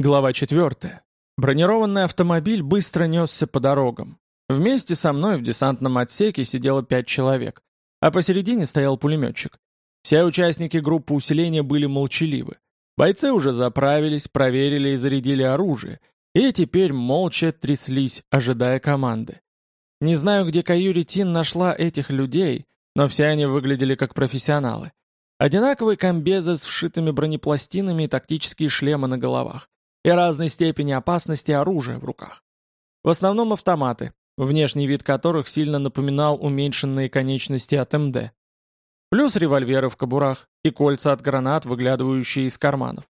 Глава 4. Бронированный автомобиль быстро несся по дорогам. Вместе со мной в десантном отсеке сидело пять человек, а посередине стоял пулеметчик. Все участники группы усиления были молчаливы. Бойцы уже заправились, проверили и зарядили оружие, и теперь молча тряслись, ожидая команды. Не знаю, где Каюри Тин нашла этих людей, но все они выглядели как профессионалы. Одинаковые комбезы с вшитыми бронепластинами и тактические шлемы на головах и разной степени опасности оружия в руках. В основном автоматы, внешний вид которых сильно напоминал уменьшенные конечности от МД. Плюс револьверы в кобурах и кольца от гранат, выглядывающие из карманов.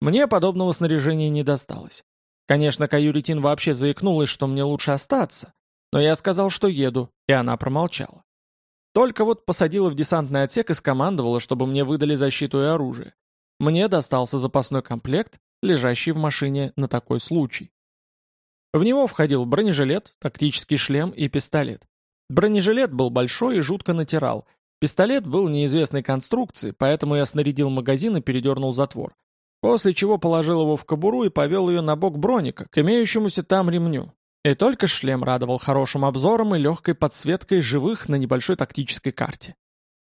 Мне подобного снаряжения не досталось. Конечно, Каюритин вообще заикнулась, что мне лучше остаться, но я сказал, что еду, и она промолчала. Только вот посадила в десантный отсек и скомандовала, чтобы мне выдали защиту и оружие. Мне достался запасной комплект, лежащий в машине на такой случай. В него входил бронежилет, тактический шлем и пистолет. Бронежилет был большой и жутко натирал. Пистолет был неизвестной конструкции, поэтому я снарядил магазин и передернул затвор. После чего положил его в кобуру и повел ее на бок броника, к имеющемуся там ремню. И только шлем радовал хорошим обзором и легкой подсветкой живых на небольшой тактической карте.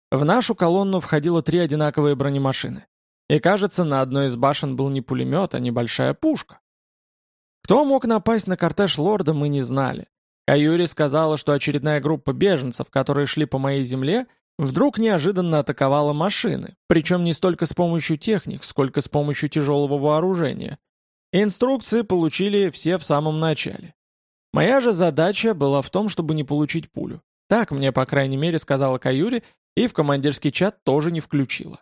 В нашу колонну входило три одинаковые бронемашины. И кажется, на одной из башен был не пулемет, а небольшая пушка. Кто мог напасть на кортеж лорда, мы не знали. Каюри сказала, что очередная группа беженцев, которые шли по моей земле, вдруг неожиданно атаковала машины, причем не столько с помощью техник, сколько с помощью тяжелого вооружения. Инструкции получили все в самом начале. Моя же задача была в том, чтобы не получить пулю. Так мне, по крайней мере, сказала Каюри, и в командирский чат тоже не включила.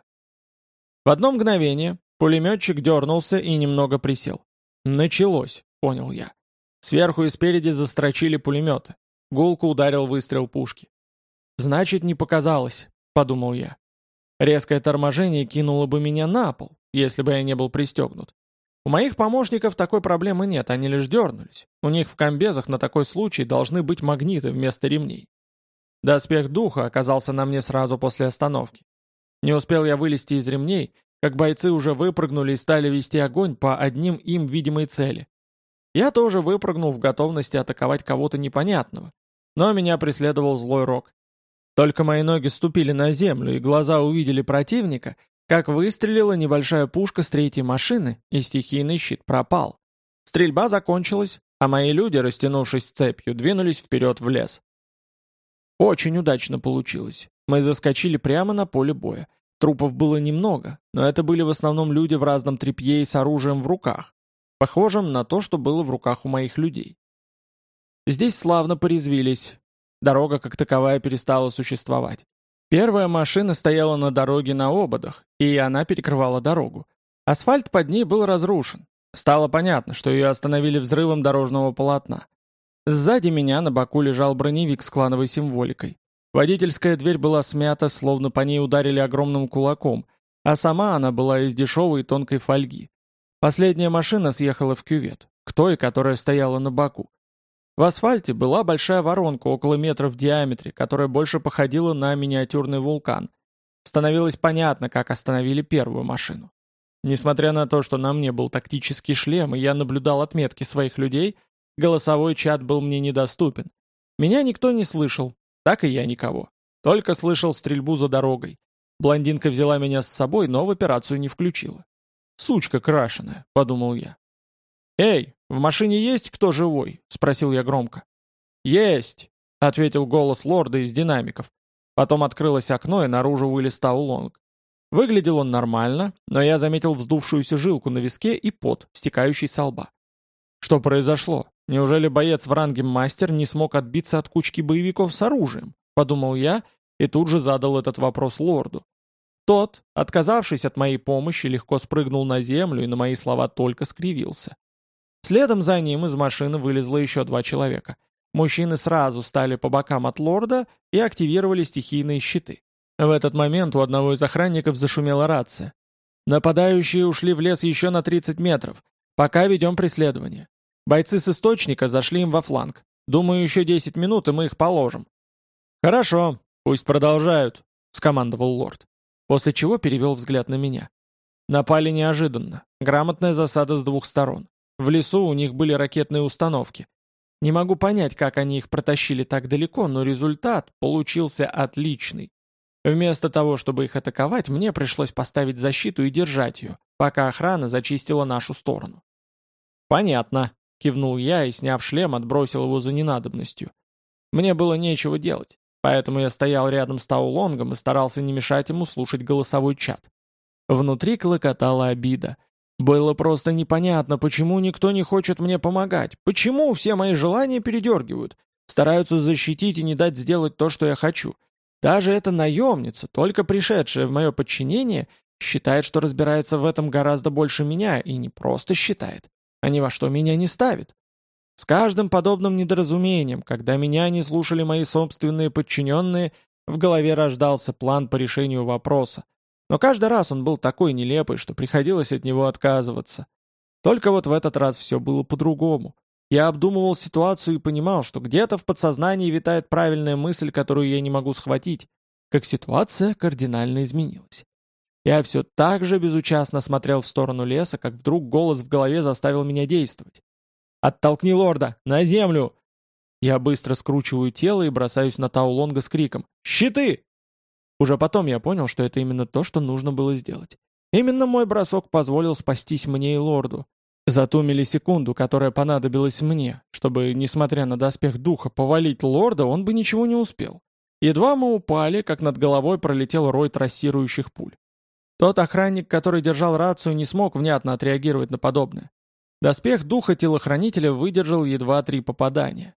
В одно мгновение пулеметчик дернулся и немного присел. «Началось», — понял я. Сверху и спереди застрочили пулеметы. Гулко ударил выстрел пушки. «Значит, не показалось», — подумал я. Резкое торможение кинуло бы меня на пол, если бы я не был пристегнут. У моих помощников такой проблемы нет, они лишь дернулись. У них в комбезах на такой случай должны быть магниты вместо ремней. Доспех духа оказался на мне сразу после остановки. Не успел я вылезти из ремней, как бойцы уже выпрыгнули и стали вести огонь по одним им видимой цели. Я тоже выпрыгнул в готовности атаковать кого-то непонятного, но меня преследовал злой рок. Только мои ноги ступили на землю и глаза увидели противника, как выстрелила небольшая пушка с третьей машины, и стихийный щит пропал. Стрельба закончилась, а мои люди, растянувшись цепью, двинулись вперед в лес. Очень удачно получилось. Мы заскочили прямо на поле боя. Трупов было немного, но это были в основном люди в разном тряпье и с оружием в руках, похожим на то, что было в руках у моих людей. Здесь славно порезвились. Дорога как таковая перестала существовать. Первая машина стояла на дороге на ободах, и она перекрывала дорогу. Асфальт под ней был разрушен. Стало понятно, что ее остановили взрывом дорожного полотна. Сзади меня на боку лежал броневик с клановой символикой. Водительская дверь была смята, словно по ней ударили огромным кулаком, а сама она была из дешевой и тонкой фольги. Последняя машина съехала в кювет, к той, которая стояла на боку. В асфальте была большая воронка около метра в диаметре, которая больше походила на миниатюрный вулкан. Становилось понятно, как остановили первую машину. Несмотря на то, что на мне был тактический шлем, и я наблюдал отметки своих людей, голосовой чат был мне недоступен. Меня никто не слышал, так и я никого. Только слышал стрельбу за дорогой. Блондинка взяла меня с собой, но в операцию не включила. «Сучка крашеная», — подумал я. «Эй, в машине есть кто живой?» — спросил я громко. «Есть», — ответил голос лорда из динамиков. Потом открылось окно, и наружу вылез Таулонг. Выглядел он нормально, но я заметил вздувшуюся жилку на виске и пот, стекающий со лба. Что произошло? Неужели боец в ранге мастер не смог отбиться от кучки боевиков с оружием? Подумал я и тут же задал этот вопрос лорду. Тот, отказавшись от моей помощи, легко спрыгнул на землю и на мои слова только скривился. Следом за ним из машины вылезло еще два человека. Мужчины сразу стали по бокам от лорда и активировали стихийные щиты. В этот момент у одного из охранников зашумела рация. Нападающие ушли в лес еще на 30 метров. Пока ведем преследование. Бойцы с источника зашли им во фланг. Думаю, еще 10 минут, и мы их положим». «Хорошо, пусть продолжают», — скомандовал лорд. После чего перевел взгляд на меня. Напали неожиданно. Грамотная засада с двух сторон. В лесу у них были ракетные установки. Не могу понять, как они их протащили так далеко, но результат получился отличный. Вместо того, чтобы их атаковать, мне пришлось поставить защиту и держать ее, пока охрана зачистила нашу сторону. «Понятно», — кивнул я и, сняв шлем, отбросил его за ненадобностью. Мне было нечего делать, поэтому я стоял рядом с Таулонгом и старался не мешать ему слушать голосовой чат. Внутри клокотала обида. Было просто непонятно, почему никто не хочет мне помогать, почему все мои желания передергивают, стараются защитить и не дать сделать то, что я хочу. Даже эта наемница, только пришедшая в мое подчинение, считает, что разбирается в этом гораздо больше меня, и не просто считает, а ни во что меня не ставит. С каждым подобным недоразумением, когда меня не слушали мои собственные подчиненные, в голове рождался план по решению вопроса, но каждый раз он был такой нелепый, что приходилось от него отказываться. Только вот в этот раз все было по-другому. Я обдумывал ситуацию и понимал, что где-то в подсознании витает правильная мысль, которую я не могу схватить, как ситуация кардинально изменилась. Я все так же безучастно смотрел в сторону леса, как вдруг голос в голове заставил меня действовать. «Оттолкни лорда! На землю!» Я быстро скручиваю тело и бросаюсь на Таулонга с криком «Щиты!» Уже потом я понял, что это именно то, что нужно было сделать. Именно мой бросок позволил спастись мне и лорду. За ту миллисекунду, которая понадобилась мне, чтобы, несмотря на доспех духа, повалить лорда, он бы ничего не успел. Едва мы упали, как над головой пролетел рой трассирующих пуль. Тот охранник, который держал рацию, не смог внятно отреагировать на подобное. Доспех духа телохранителя выдержал едва три попадания.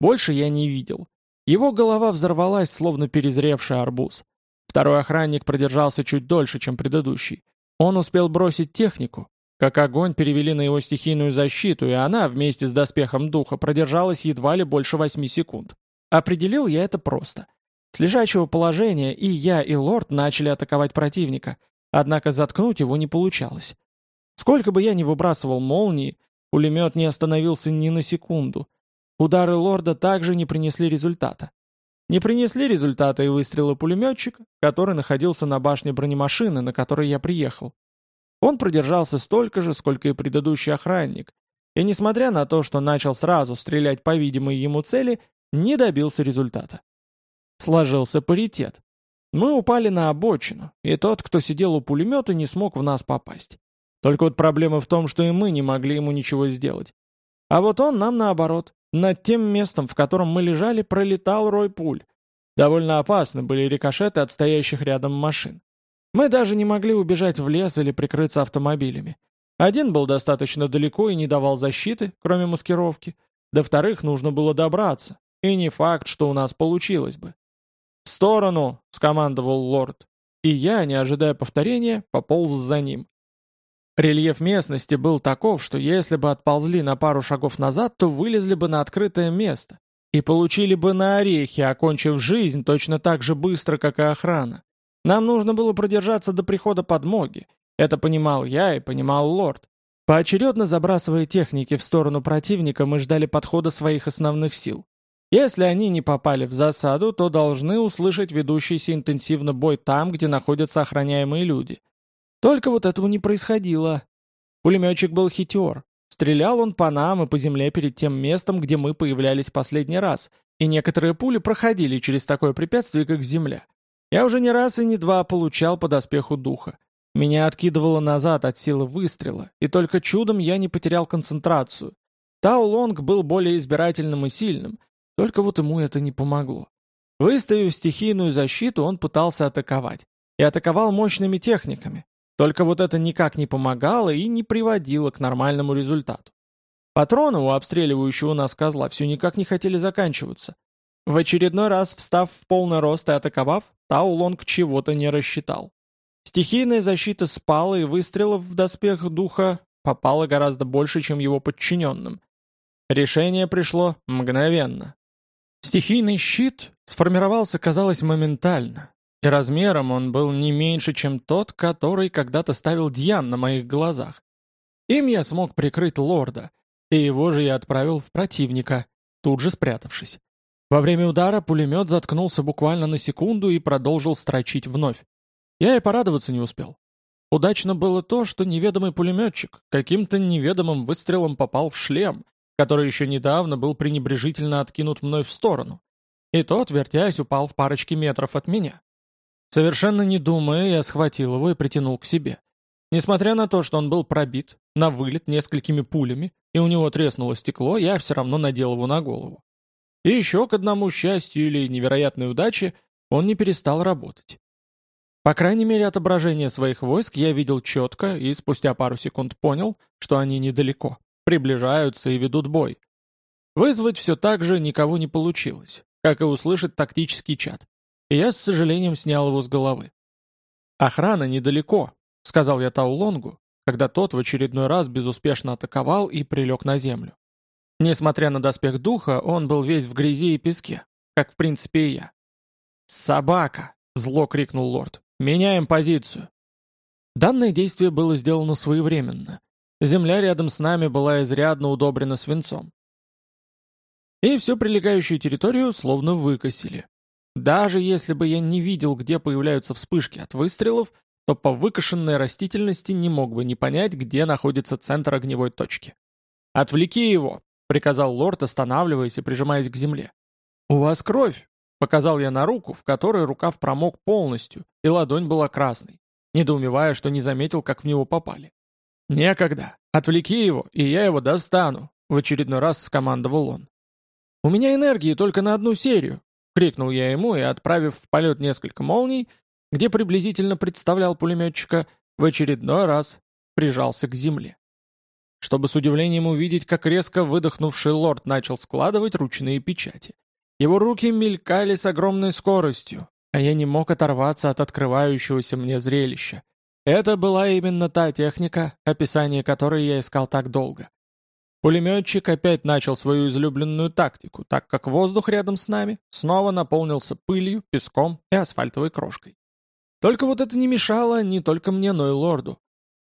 Больше я не видел. Его голова взорвалась, словно перезревший арбуз. Второй охранник продержался чуть дольше, чем предыдущий. Он успел бросить технику, как огонь перевели на его стихийную защиту, и она, вместе с доспехом духа, продержалась едва ли больше восьми секунд. Определил я это просто. С лежачего положения и я, и лорд начали атаковать противника, однако заткнуть его не получалось. Сколько бы я ни выбрасывал молнии, пулемет не остановился ни на секунду. Удары лорда также не принесли результата. Не принесли результата и выстрелы пулеметчика, который находился на башне бронемашины, на которой я приехал. Он продержался столько же, сколько и предыдущий охранник, и несмотря на то, что начал сразу стрелять по видимой ему цели, не добился результата. Сложился паритет. Мы упали на обочину, и тот, кто сидел у пулемета, не смог в нас попасть. Только вот проблема в том, что и мы не могли ему ничего сделать. А вот он нам наоборот. Над тем местом, в котором мы лежали, пролетал рой пуль. Довольно опасны были рикошеты от стоящих рядом машин. Мы даже не могли убежать в лес или прикрыться автомобилями. Один был достаточно далеко и не давал защиты, кроме маскировки. До вторых нужно было добраться. И не факт, что у нас получилось бы. «В сторону!» — скомандовал лорд. И я, не ожидая повторения, пополз за ним. Рельеф местности был таков, что если бы отползли на пару шагов назад, то вылезли бы на открытое место и получили бы на орехи, окончив жизнь точно так же быстро, как и охрана. Нам нужно было продержаться до прихода подмоги. Это понимал я и понимал лорд. Поочередно забрасывая техники в сторону противника, мы ждали подхода своих основных сил. Если они не попали в засаду, то должны услышать ведущийся интенсивно бой там, где находятся охраняемые люди. Только вот этого не происходило. Пулеметчик был хитер. Стрелял он по нам и по земле перед тем местом, где мы появлялись последний раз, и некоторые пули проходили через такое препятствие, как земля. Я уже не раз и не два получал по доспеху духа. Меня откидывало назад от силы выстрела, и только чудом я не потерял концентрацию. Тау Лонг был более избирательным и сильным, только вот ему это не помогло. Выставив стихийную защиту, он пытался атаковать. И атаковал мощными техниками, только вот это никак не помогало и не приводило к нормальному результату. Патроны у обстреливающего нас козла все никак не хотели заканчиваться. В очередной раз, встав в полный рост и атаковав, Тау Лонг чего-то не рассчитал. Стихийная защита спала, и выстрелов в доспех духа попало гораздо больше, чем его подчиненным. Решение пришло мгновенно. Стихийный щит сформировался, казалось, моментально, и размером он был не меньше, чем тот, который когда-то ставил Дьян на моих глазах. Им я смог прикрыть лорда, и его же я отправил в противника, тут же спрятавшись. Во время удара пулемет заткнулся буквально на секунду и продолжил строчить вновь. Я и порадоваться не успел. Удачно было то, что неведомый пулеметчик каким-то неведомым выстрелом попал в шлем, который еще недавно был пренебрежительно откинут мной в сторону. И тот, вертясь, упал в парочке метров от меня. Совершенно не думая, я схватил его и притянул к себе. Несмотря на то, что он был пробит, на вылет несколькими пулями, и у него треснуло стекло, я все равно надел его на голову. И еще к одному счастью или невероятной удаче он не перестал работать. По крайней мере, отображение своих войск я видел четко и спустя пару секунд понял, что они недалеко, приближаются и ведут бой. Вызвать все так же никого не получилось, как и услышать тактический чат. И я с сожалением снял его с головы. «Охрана недалеко», — сказал я Таулонгу, когда тот в очередной раз безуспешно атаковал и прилег на землю. Несмотря на доспех духа, он был весь в грязи и песке, как в принципе и я. «Собака!» — зло крикнул лорд. «Меняем позицию!» Данное действие было сделано своевременно. Земля рядом с нами была изрядно удобрена свинцом. И всю прилегающую территорию словно выкосили. Даже если бы я не видел, где появляются вспышки от выстрелов, то по выкошенной растительности не мог бы не понять, где находится центр огневой точки. «Отвлеки его!» — приказал лорд, останавливаясь и прижимаясь к земле. «У вас кровь!» Показал я на руку, в которой рукав промок полностью, и ладонь была красной, недоумевая, что не заметил, как в него попали. «Некогда. Отвлеки его, и я его достану», — в очередной раз скомандовал он. «У меня энергии только на одну серию», — крикнул я ему и, отправив в полет несколько молний, где приблизительно представлял пулеметчика, в очередной раз прижался к земле. Чтобы с удивлением увидеть, как резко выдохнувший лорд начал складывать ручные печати. Его руки мелькали с огромной скоростью, а я не мог оторваться от открывающегося мне зрелища. Это была именно та техника, описание которой я искал так долго. Пулеметчик опять начал свою излюбленную тактику, так как воздух рядом с нами снова наполнился пылью, песком и асфальтовой крошкой. Только вот это не мешало не только мне, но и лорду.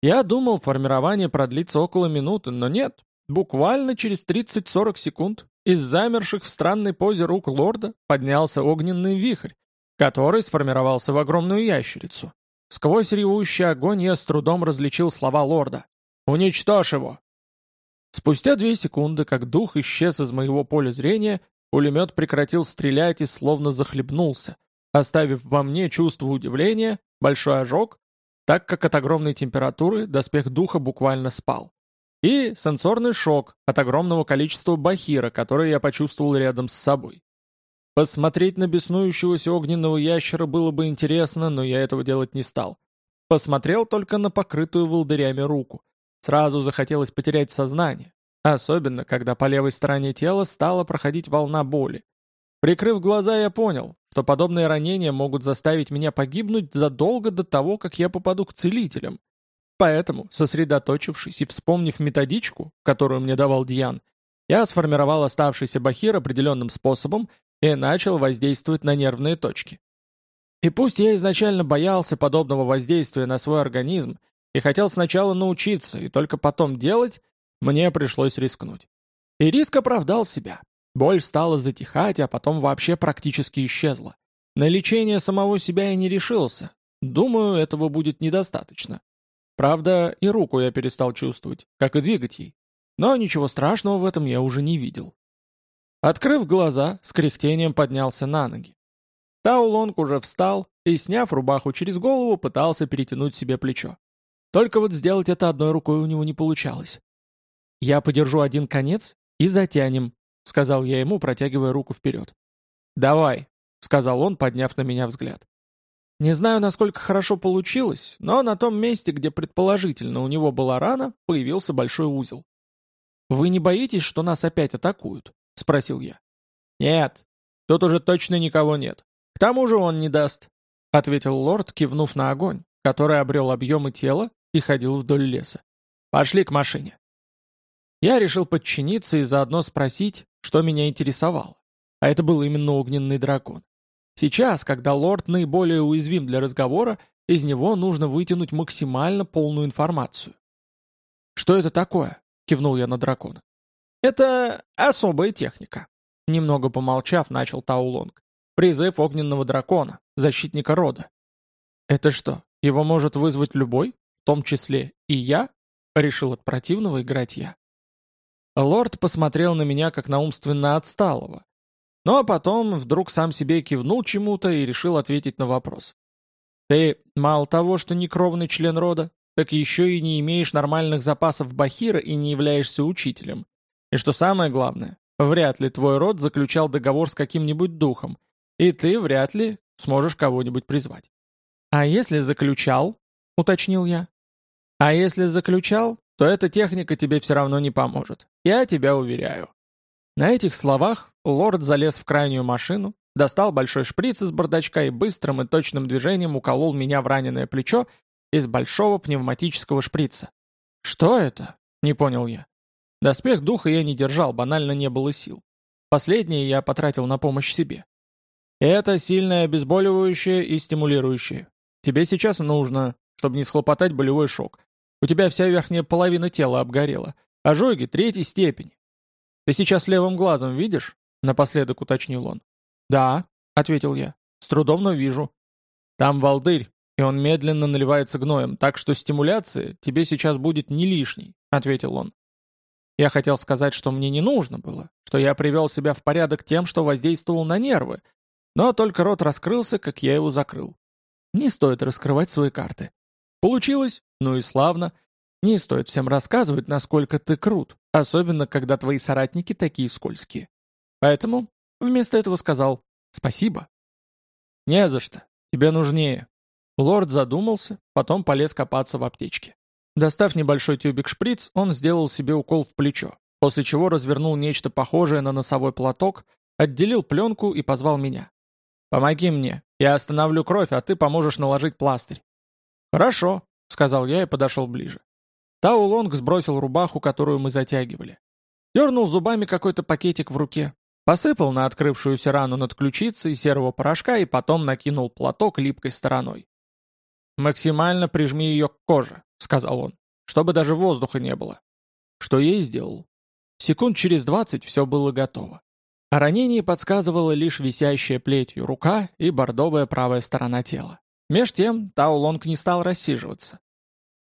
Я думал, формирование продлится около минуты, но нет. Буквально через 30-40 секунд из замерших в странной позе рук лорда поднялся огненный вихрь, который сформировался в огромную ящерицу. Сквозь ревущий огонь я с трудом различил слова лорда. «Уничтожь его!» Спустя две секунды, как дух исчез из моего поля зрения, пулемет прекратил стрелять и словно захлебнулся, оставив во мне чувство удивления, большой ожог, так как от огромной температуры доспех духа буквально спал. И сенсорный шок от огромного количества бахира, который я почувствовал рядом с собой. Посмотреть на беснующегося огненного ящера было бы интересно, но я этого делать не стал. Посмотрел только на покрытую волдырями руку. Сразу захотелось потерять сознание, особенно когда по левой стороне тела стала проходить волна боли. Прикрыв глаза, я понял, что подобные ранения могут заставить меня погибнуть задолго до того, как я попаду к целителям. Поэтому, сосредоточившись и вспомнив методичку, которую мне давал Диан, я сформировал оставшийся бахир определенным способом и начал воздействовать на нервные точки. И пусть я изначально боялся подобного воздействия на свой организм и хотел сначала научиться и только потом делать, мне пришлось рискнуть. И риск оправдал себя. Боль стала затихать, а потом вообще практически исчезла. На лечение самого себя я не решился. Думаю, этого будет недостаточно. Правда, и руку я перестал чувствовать, как и двигать ей. Но ничего страшного в этом я уже не видел. Открыв глаза, с кряхтением поднялся на ноги. Таулонг уже встал и, сняв рубаху через голову, пытался перетянуть себе плечо. Только вот сделать это одной рукой у него не получалось. «Я подержу один конец и затянем», — сказал я ему, протягивая руку вперед. «Давай», — сказал он, подняв на меня взгляд. Не знаю, насколько хорошо получилось, но на том месте, где предположительно у него была рана, появился большой узел. «Вы не боитесь, что нас опять атакуют?» — спросил я. «Нет, тут уже точно никого нет. К тому же он не даст», — ответил лорд, кивнув на огонь, который обрел объемы тела и ходил вдоль леса. «Пошли к машине». Я решил подчиниться и заодно спросить, что меня интересовало. А это был именно огненный дракон. Сейчас, когда лорд наиболее уязвим для разговора, из него нужно вытянуть максимально полную информацию. «Что это такое?» — кивнул я на дракона. «Это особая техника», — немного помолчав, начал Таулонг. «Призыв огненного дракона, защитника рода». «Это что, его может вызвать любой?» том числе и я?» — решил от противного играть я. Лорд посмотрел на меня как на умственно отсталого. Ну а потом вдруг сам себе кивнул чему-то и решил ответить на вопрос. «Ты мало того, что не член рода, так еще и не имеешь нормальных запасов бахира и не являешься учителем. И что самое главное, вряд ли твой род заключал договор с каким-нибудь духом, и ты вряд ли сможешь кого-нибудь призвать. «А если заключал?» — уточнил я. «А если заключал, то эта техника тебе все равно не поможет. Я тебя уверяю». На этих словах лорд залез в крайнюю машину, достал большой шприц из бардачка и быстрым и точным движением уколол меня в раненое плечо из большого пневматического шприца. «Что это?» — не понял я. Доспех духа я не держал, банально не было сил. Последнее я потратил на помощь себе. Это сильное обезболивающее и стимулирующее. Тебе сейчас нужно, чтобы не схлопотать болевой шок. У тебя вся верхняя половина тела обгорела. Ожоги третьей степени. Ты сейчас левым глазом видишь? Напоследок уточнил он. Да, ответил я. С трудом, но вижу. Там волдырь, и он медленно наливается гноем, так что стимуляция тебе сейчас будет не лишней, ответил он. Я хотел сказать, что мне не нужно было, что я привел себя в порядок тем, что воздействовал на нервы, но только рот раскрылся, как я его закрыл. Не стоит раскрывать свои карты. Получилось? Ну и славно. Не стоит всем рассказывать, насколько ты крут, особенно когда твои соратники такие скользкие. Поэтому вместо этого сказал «спасибо». «Не за что. Тебе нужнее». Лорд задумался, потом полез копаться в аптечке. Достав небольшой тюбик-шприц, он сделал себе укол в плечо, после чего развернул нечто похожее на носовой платок, отделил пленку и позвал меня. «Помоги мне, я остановлю кровь, а ты поможешь наложить пластырь». «Хорошо», — сказал я и подошел ближе. Таулонг сбросил рубаху, которую мы затягивали. Дернул зубами какой-то пакетик в руке, посыпал на открывшуюся рану над ключицей серого порошка и потом накинул платок липкой стороной. «Максимально прижми ее к коже», — сказал он, — «чтобы даже воздуха не было». Что я и сделал. Секунд через двадцать все было готово. О ранении подсказывала лишь висящая плетью рука и бордовая правая сторона тела. Меж тем Тао Лонг не стал рассиживаться.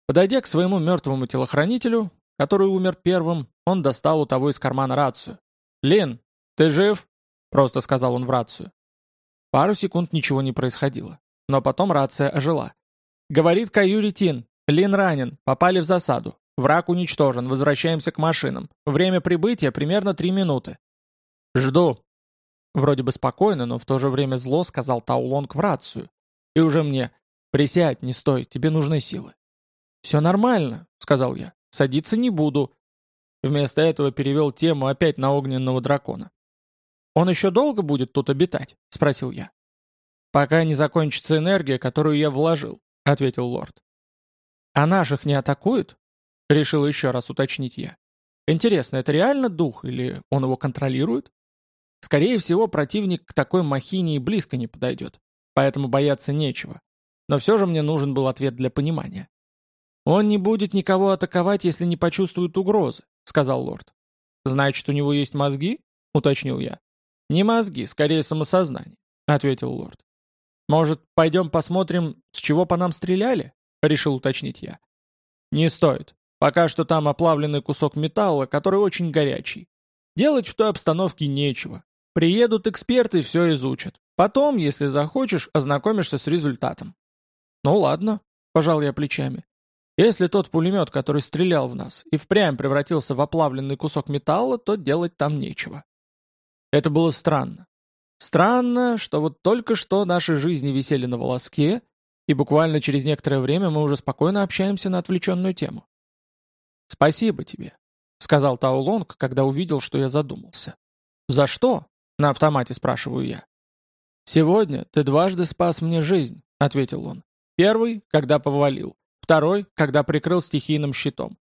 Подойдя к своему мертвому телохранителю, который умер первым, он достал у того из кармана рацию. «Лин, ты жив?» — просто сказал он в рацию. Пару секунд ничего не происходило, но потом рация ожила. «Говорит Каюри Лин ранен, попали в засаду. Враг уничтожен, возвращаемся к машинам. Время прибытия примерно три минуты. «Жду». Вроде бы спокойно, но в то же время зло сказал Таулонг в рацию. И уже мне «Присядь, не стой, тебе нужны силы». «Все нормально», — сказал я. «Садиться не буду». Вместо этого перевел тему опять на огненного дракона. «Он еще долго будет тут обитать?» — спросил я. «Пока не закончится энергия, которую я вложил», — ответил лорд. «А наших не атакуют?» — решил еще раз уточнить я. «Интересно, это реально дух или он его контролирует?» Скорее всего, противник к такой махине и близко не подойдет, поэтому бояться нечего. Но все же мне нужен был ответ для понимания. «Он не будет никого атаковать, если не почувствует угрозы», — сказал лорд. «Значит, у него есть мозги?» — уточнил я. «Не мозги, скорее самосознание», — ответил лорд. «Может, пойдем посмотрим, с чего по нам стреляли?» — решил уточнить я. «Не стоит. Пока что там оплавленный кусок металла, который очень горячий. Делать в той обстановке нечего. Приедут эксперты все изучат. Потом, если захочешь, ознакомишься с результатом. Ну ладно, пожал я плечами. Если тот пулемет, который стрелял в нас, и впрямь превратился в оплавленный кусок металла, то делать там нечего. Это было странно. Странно, что вот только что наши жизни висели на волоске, и буквально через некоторое время мы уже спокойно общаемся на отвлеченную тему. «Спасибо тебе», — сказал Таулонг, когда увидел, что я задумался. «За что?» На автомате спрашиваю я. «Сегодня ты дважды спас мне жизнь», — ответил он. «Первый, когда повалил. Второй, когда прикрыл стихийным щитом.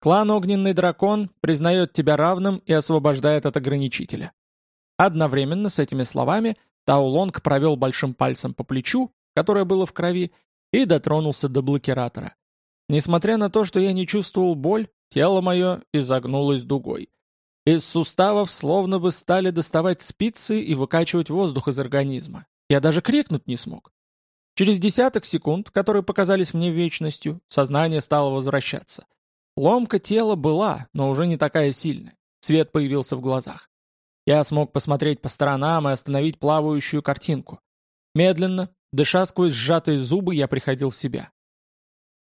Клан Огненный Дракон признает тебя равным и освобождает от ограничителя». Одновременно с этими словами Таулонг провел большим пальцем по плечу, которое было в крови, и дотронулся до блокиратора. Несмотря на то, что я не чувствовал боль, тело мое изогнулось дугой. Из суставов словно бы стали доставать спицы и выкачивать воздух из организма. Я даже крикнуть не смог. Через десяток секунд, которые показались мне вечностью, сознание стало возвращаться. Ломка тела была, но уже не такая сильная. Свет появился в глазах. Я смог посмотреть по сторонам и остановить плавающую картинку. Медленно, дыша сквозь сжатые зубы, я приходил в себя.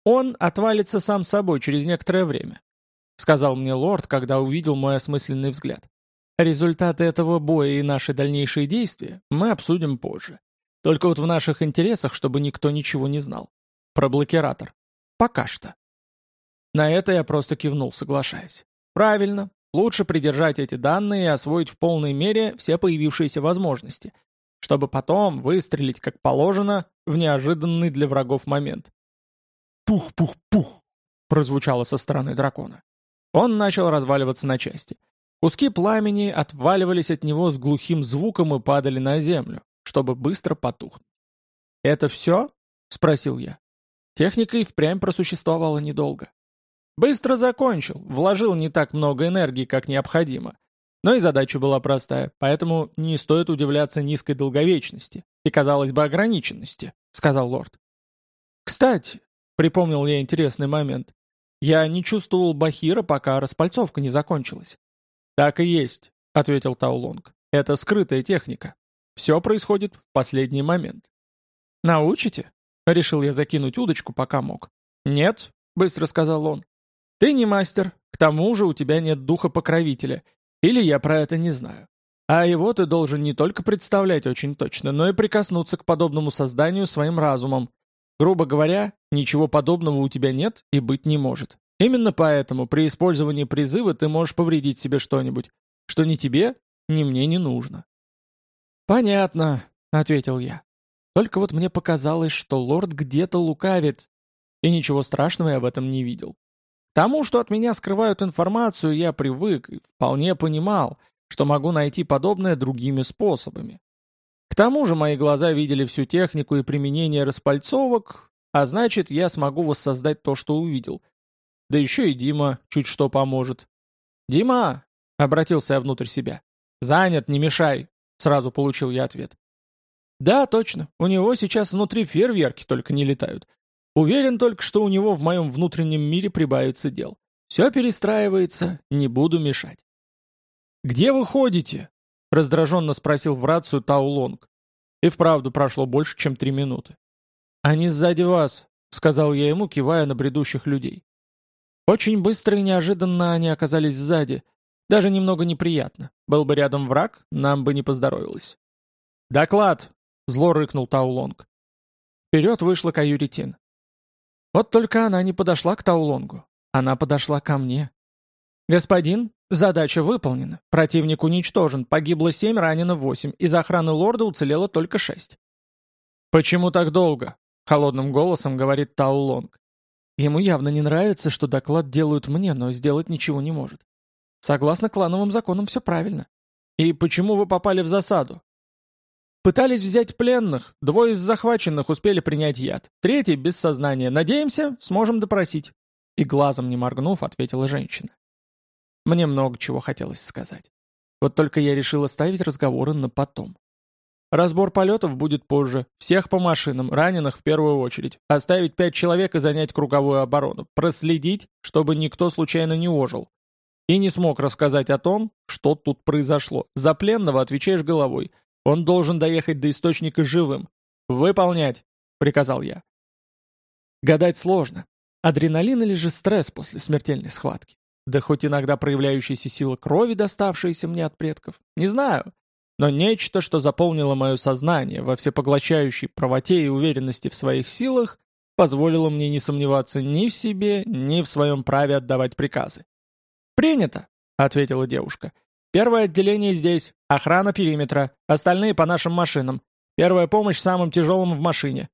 «Он отвалится сам собой через некоторое время», — сказал мне лорд, когда увидел мой осмысленный взгляд. «Результаты этого боя и наши дальнейшие действия мы обсудим позже. Только вот в наших интересах, чтобы никто ничего не знал. Про блокиратор. Пока что». На это я просто кивнул, соглашаясь. «Правильно. Лучше придержать эти данные и освоить в полной мере все появившиеся возможности, чтобы потом выстрелить как положено в неожиданный для врагов момент. «Пух-пух-пух!» прозвучало со стороны дракона. Он начал разваливаться на части. Куски пламени отваливались от него с глухим звуком и падали на землю, чтобы быстро потухнуть. «Это все?» — спросил я. Техника и впрямь просуществовала недолго. Быстро закончил, вложил не так много энергии, как необходимо. Но и задача была простая, поэтому не стоит удивляться низкой долговечности и, казалось бы, ограниченности, сказал лорд. Кстати, припомнил я интересный момент, я не чувствовал Бахира, пока распальцовка не закончилась. Так и есть, ответил Таулонг. Это скрытая техника. Все происходит в последний момент. «Научите?» — решил я закинуть удочку, пока мог. «Нет», — быстро сказал он. Ты не мастер, к тому же у тебя нет духа покровителя. Или я про это не знаю. А его ты должен не только представлять очень точно, но и прикоснуться к подобному созданию своим разумом. Грубо говоря, ничего подобного у тебя нет и быть не может. Именно поэтому при использовании призыва ты можешь повредить себе что-нибудь, что ни тебе, ни мне не нужно. «Понятно», — ответил я. «Только вот мне показалось, что лорд где-то лукавит, и ничего страшного я в этом не видел тому, что от меня скрывают информацию, я привык и вполне понимал, что могу найти подобное другими способами. К тому же мои глаза видели всю технику и применение распальцовок, а значит, я смогу воссоздать то, что увидел. Да еще и Дима чуть что поможет. «Дима!» — обратился я внутрь себя. «Занят, не мешай!» — сразу получил я ответ. «Да, точно, у него сейчас внутри фейерверки только не летают. Уверен только, что у него в моем внутреннем мире прибавится дел. Все перестраивается, не буду мешать. «Где вы ходите?» — раздраженно спросил в рацию Таулонг. И вправду прошло больше, чем три минуты. «Они сзади вас», — сказал я ему, кивая на бредущих людей. Очень быстро и неожиданно они оказались сзади. Даже немного неприятно. Был бы рядом враг, нам бы не поздоровилось. «Доклад!» — зло рыкнул Таулонг. Вперед вышла Каюритин. Вот только она не подошла к Таулонгу. Она подошла ко мне. «Господин, задача выполнена. Противник уничтожен. Погибло семь, ранено восемь. Из охраны лорда уцелело только шесть». «Почему так долго?» — холодным голосом говорит Таулонг. Ему явно не нравится, что доклад делают мне, но сделать ничего не может. Согласно клановым законам все правильно. «И почему вы попали в засаду?» Пытались взять пленных, двое из захваченных успели принять яд, третий без сознания. Надеемся, сможем допросить. И глазом не моргнув, ответила женщина. Мне много чего хотелось сказать. Вот только я решил оставить разговоры на потом. Разбор полетов будет позже. Всех по машинам, раненых в первую очередь. Оставить пять человек и занять круговую оборону. Проследить, чтобы никто случайно не ожил. И не смог рассказать о том, что тут произошло. За пленного отвечаешь головой – он должен доехать до источника живым. «Выполнять!» — приказал я. Гадать сложно. Адреналин или же стресс после смертельной схватки? Да хоть иногда проявляющаяся сила крови, доставшаяся мне от предков. Не знаю. Но нечто, что заполнило мое сознание во всепоглощающей правоте и уверенности в своих силах, позволило мне не сомневаться ни в себе, ни в своем праве отдавать приказы. «Принято», — ответила девушка. Первое отделение здесь, охрана периметра, остальные по нашим машинам. Первая помощь самым тяжелым в машине».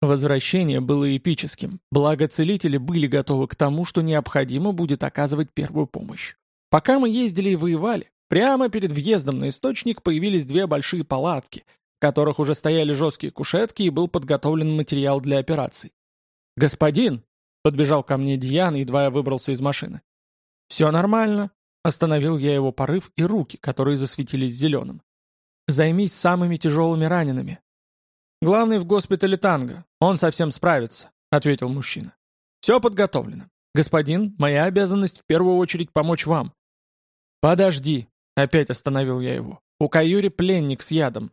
Возвращение было эпическим, благо целители были готовы к тому, что необходимо будет оказывать первую помощь. Пока мы ездили и воевали, прямо перед въездом на источник появились две большие палатки, в которых уже стояли жесткие кушетки и был подготовлен материал для операций. «Господин!» — подбежал ко мне Диан, едва я выбрался из машины. «Все нормально», Остановил я его порыв и руки, которые засветились зеленым. «Займись самыми тяжелыми ранеными». «Главный в госпитале Танго. Он совсем справится», — ответил мужчина. «Все подготовлено. Господин, моя обязанность в первую очередь помочь вам». «Подожди», — опять остановил я его. «У Каюри пленник с ядом.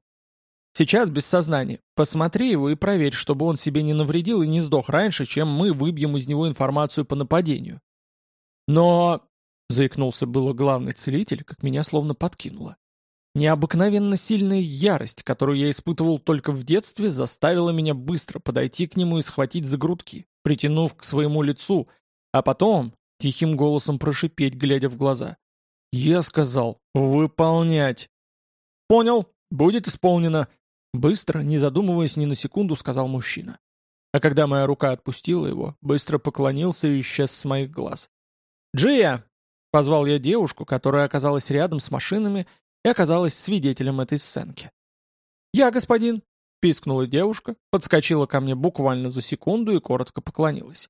Сейчас без сознания. Посмотри его и проверь, чтобы он себе не навредил и не сдох раньше, чем мы выбьем из него информацию по нападению». «Но...» — заикнулся было главный целитель, как меня словно подкинуло. Необыкновенно сильная ярость, которую я испытывал только в детстве, заставила меня быстро подойти к нему и схватить за грудки, притянув к своему лицу, а потом тихим голосом прошипеть, глядя в глаза. «Я сказал, выполнять!» «Понял, будет исполнено!» Быстро, не задумываясь ни на секунду, сказал мужчина. А когда моя рука отпустила его, быстро поклонился и исчез с моих глаз. «Джия!» — позвал я девушку, которая оказалась рядом с машинами и оказалась свидетелем этой сценки. «Я, господин!» — пискнула девушка, подскочила ко мне буквально за секунду и коротко поклонилась.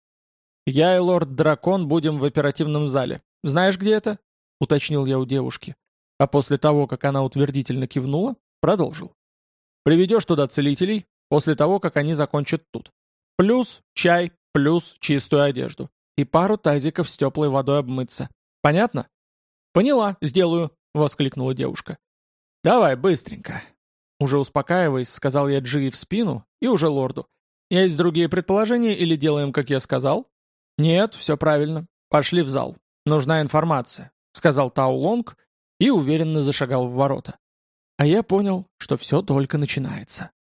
«Я и лорд-дракон будем в оперативном зале. Знаешь, где это?» — уточнил я у девушки. А после того, как она утвердительно кивнула, продолжил. «Приведешь туда целителей, после того, как они закончат тут. Плюс чай, плюс чистую одежду. И пару тазиков с теплой водой обмыться. Понятно?» «Поняла, сделаю», — воскликнула девушка. «Давай, быстренько». Уже успокаиваясь, сказал я Джи в спину и уже лорду. «Есть другие предположения или делаем, как я сказал?» «Нет, все правильно. Пошли в зал. Нужна информация сказал Тау Лонг и уверенно зашагал в ворота. А я понял, что все только начинается.